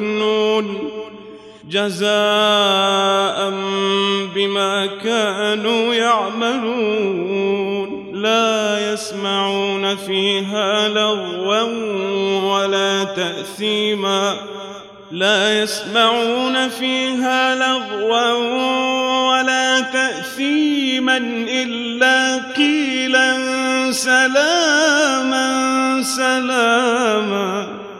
المكنون جزاء بما كانوا يعملون. لا يسمعون فيها لغوا ولا تأثيما. لا يسمعون فيها لغوا ولا تأثيما إلا قيلا سلاما سلاما.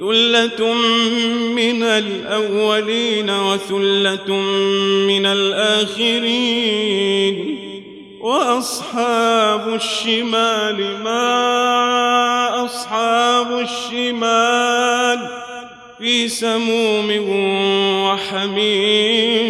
ثلة من الأولين وثلة من الآخرين وأصحاب الشمال ما أصحاب الشمال في سموم وحميم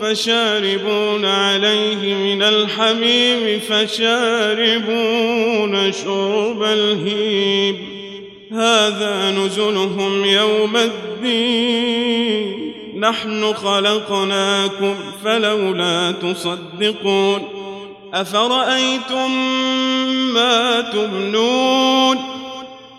فشاربون عليه من الحميم فشاربون شرب الهيم. هذا نزلهم يوم الدين. نحن خلقناكم فلولا تصدقون. أفرأيتم ما تمنون؟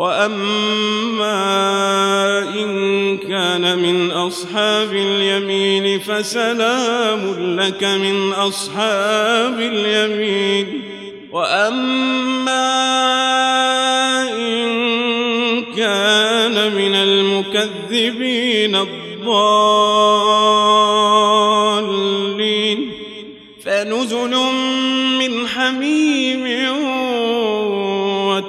وأما إن كان من أصحاب اليمين فسلام لك من أصحاب اليمين وأما